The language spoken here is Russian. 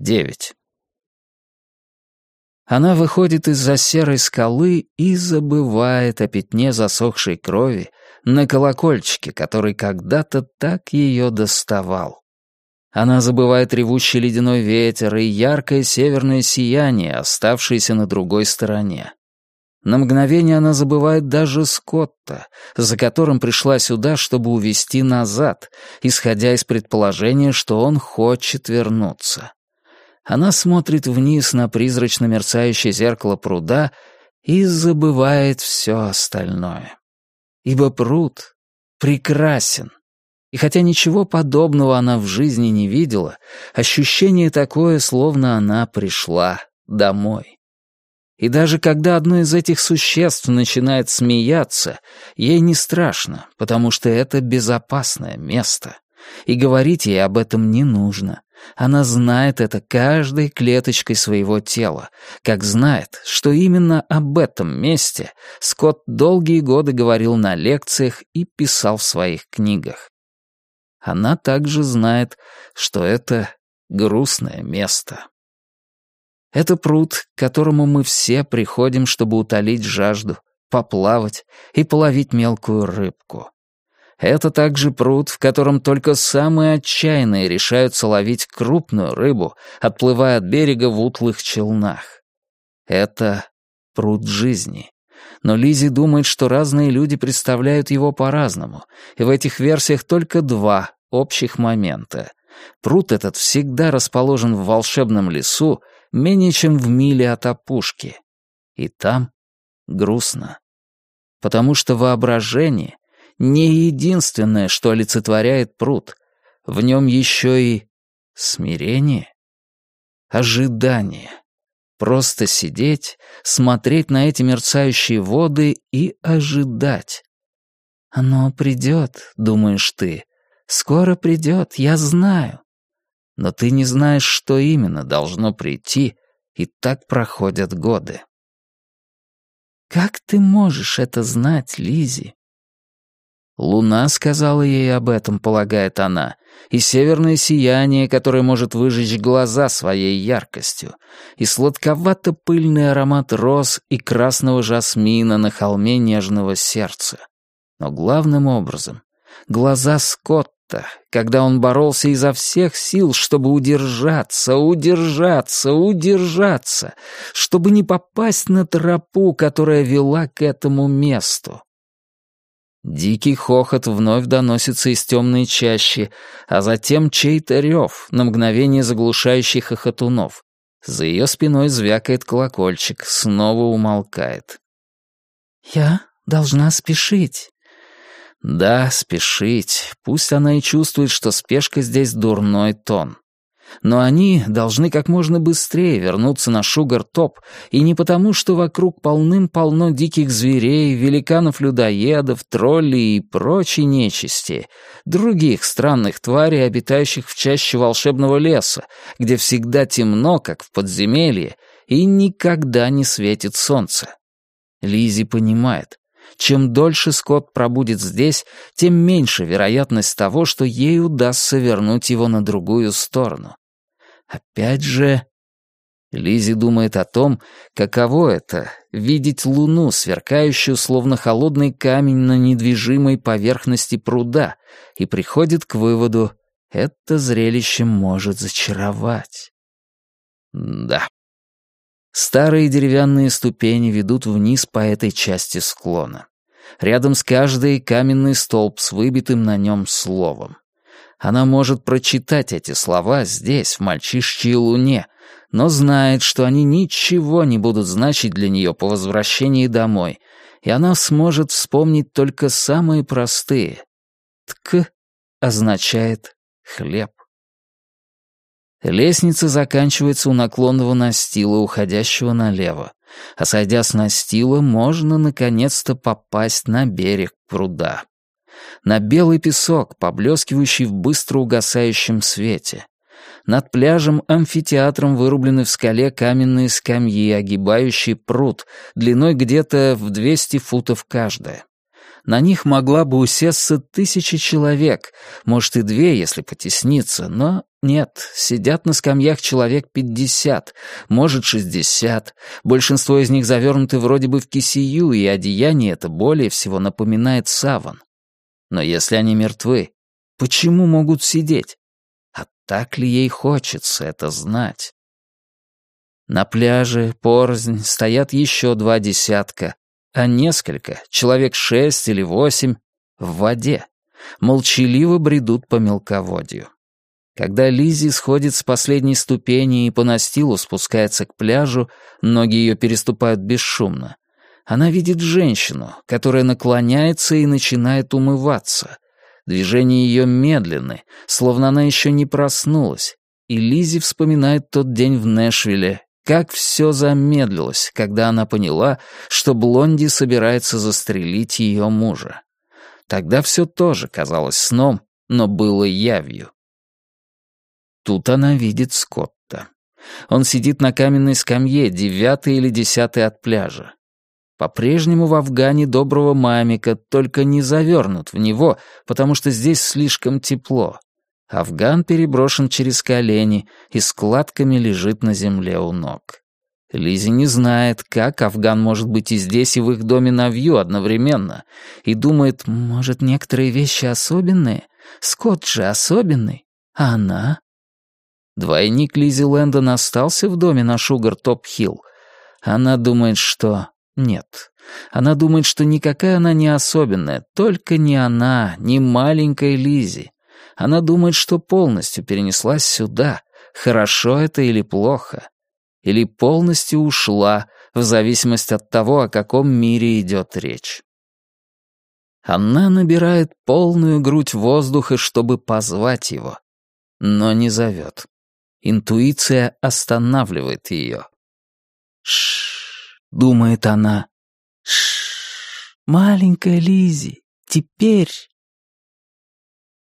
девять. Она выходит из-за серой скалы и забывает о пятне засохшей крови на колокольчике, который когда-то так ее доставал. Она забывает ревущий ледяной ветер и яркое северное сияние, оставшееся на другой стороне. На мгновение она забывает даже Скотта, за которым пришла сюда, чтобы увести назад, исходя из предположения, что он хочет вернуться. Она смотрит вниз на призрачно мерцающее зеркало пруда и забывает все остальное. Ибо пруд прекрасен. И хотя ничего подобного она в жизни не видела, ощущение такое, словно она пришла домой. И даже когда одно из этих существ начинает смеяться, ей не страшно, потому что это безопасное место. И говорить ей об этом не нужно. Она знает это каждой клеточкой своего тела, как знает, что именно об этом месте Скотт долгие годы говорил на лекциях и писал в своих книгах. Она также знает, что это грустное место. Это пруд, к которому мы все приходим, чтобы утолить жажду, поплавать и половить мелкую рыбку. Это также пруд, в котором только самые отчаянные решаются ловить крупную рыбу, отплывая от берега в утлых челнах. Это пруд жизни. Но Лизи думает, что разные люди представляют его по-разному, и в этих версиях только два общих момента. Пруд этот всегда расположен в волшебном лесу, менее чем в миле от опушки. И там грустно. Потому что воображение не единственное, что олицетворяет пруд. В нем еще и смирение, ожидание. Просто сидеть, смотреть на эти мерцающие воды и ожидать. «Оно придет», — думаешь ты. «Скоро придет, я знаю». Но ты не знаешь, что именно должно прийти, и так проходят годы. «Как ты можешь это знать, Лизи? Луна сказала ей об этом, полагает она, и северное сияние, которое может выжечь глаза своей яркостью, и сладковато-пыльный аромат роз и красного жасмина на холме нежного сердца. Но главным образом — глаза Скотта, когда он боролся изо всех сил, чтобы удержаться, удержаться, удержаться, чтобы не попасть на тропу, которая вела к этому месту. Дикий хохот вновь доносится из темной чащи, а затем чей-то рев, на мгновение заглушающий хохотунов. За ее спиной звякает колокольчик, снова умолкает. «Я должна спешить». Да, спешить. Пусть она и чувствует, что спешка здесь дурной тон. Но они должны как можно быстрее вернуться на Шугар-Топ, и не потому, что вокруг полным-полно диких зверей, великанов-людоедов, троллей и прочей нечисти, других странных тварей, обитающих в чаще волшебного леса, где всегда темно, как в подземелье, и никогда не светит солнце. Лизи понимает, чем дольше Скотт пробудет здесь, тем меньше вероятность того, что ей удастся вернуть его на другую сторону. Опять же... Лизи думает о том, каково это — видеть луну, сверкающую, словно холодный камень на недвижимой поверхности пруда, и приходит к выводу, это зрелище может зачаровать. Да. Старые деревянные ступени ведут вниз по этой части склона. Рядом с каждой каменный столб с выбитым на нем словом. Она может прочитать эти слова здесь, в мальчишчьей луне, но знает, что они ничего не будут значить для нее по возвращении домой, и она сможет вспомнить только самые простые. «Тк» означает «хлеб». Лестница заканчивается у наклонного настила, уходящего налево, а сойдя с настила, можно наконец-то попасть на берег пруда на белый песок, поблескивающий в быстро угасающем свете. Над пляжем амфитеатром вырублены в скале каменные скамьи, огибающие пруд, длиной где-то в 200 футов каждая. На них могла бы усесться тысяча человек, может и две, если потесниться, но нет, сидят на скамьях человек пятьдесят, может шестьдесят. Большинство из них завернуты вроде бы в кисию, и одеяние это более всего напоминает саван. Но если они мертвы, почему могут сидеть? А так ли ей хочется это знать? На пляже, порознь, стоят еще два десятка, а несколько, человек шесть или восемь, в воде, молчаливо бредут по мелководью. Когда Лизи сходит с последней ступени и по настилу спускается к пляжу, ноги ее переступают бесшумно. Она видит женщину, которая наклоняется и начинает умываться. Движения ее медленны, словно она еще не проснулась. И Лизи вспоминает тот день в Нэшвилле, как все замедлилось, когда она поняла, что Блонди собирается застрелить ее мужа. Тогда все тоже казалось сном, но было явью. Тут она видит Скотта. Он сидит на каменной скамье, девятый или десятый от пляжа. По-прежнему в Афгане доброго мамика, только не завернут в него, потому что здесь слишком тепло. Афган переброшен через колени и складками лежит на земле у ног. Лизи не знает, как Афган может быть и здесь, и в их доме на Вью одновременно, и думает, может, некоторые вещи особенные? Скотт же особенный, а она? Двойник Лизи Лэндон остался в доме на Шугар-Топ-Хилл. Она думает, что нет. Она думает, что никакая она не особенная, только не она, не маленькая Лизи. Она думает, что полностью перенеслась сюда, хорошо это или плохо. Или полностью ушла, в зависимости от того, о каком мире идет речь. Она набирает полную грудь воздуха, чтобы позвать его, но не зовет. Интуиция останавливает ее. «Шш», — думает она, «шш, маленькая Лизи, теперь